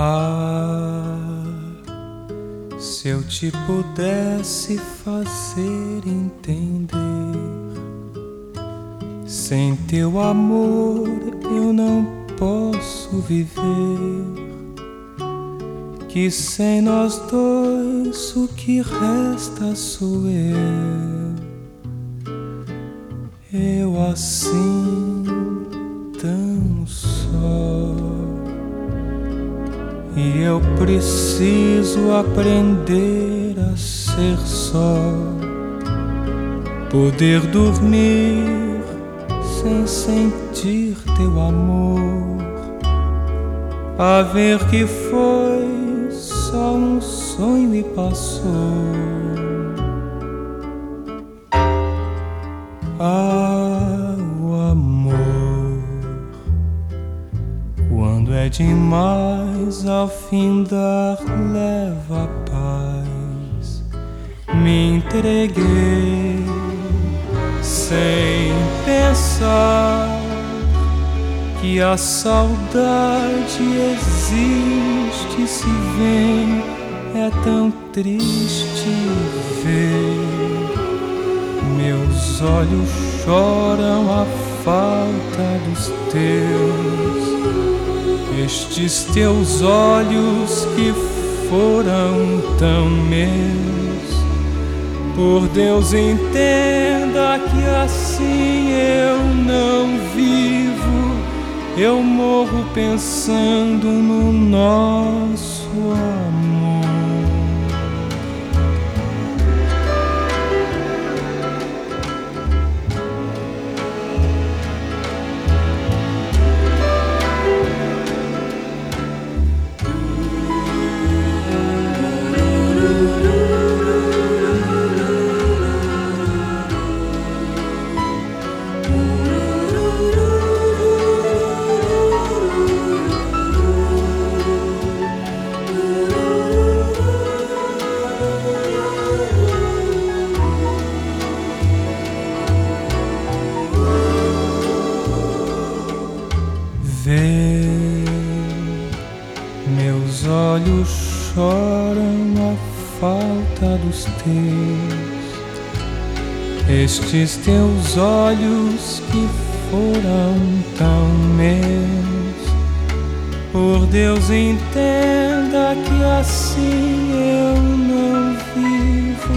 Ah, se eu te pudesse fazer entender, sem teu amor eu não posso viver. Que sem nós dois o que resta sou eu, eu assim tão só. E eu preciso aprender a ser só, poder dormir sem sentir teu amor, a ver que foi só um sonho e passou. Ah, demais, ao findar leva a paz. Me entreguei sem pensar que a saudade existe se vem, é tão triste ver. Meus olhos choram a falta dos teus, estes teus olhos que foram tão meus. Por Deus, entenda que assim eu não vivo, eu morro pensando no nosso amor. Olhos choram a falta dos teus, estes teus olhos que foram tão meus. Por Deus, entenda que assim eu não vivo,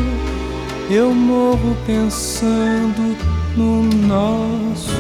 eu morro pensando no nosso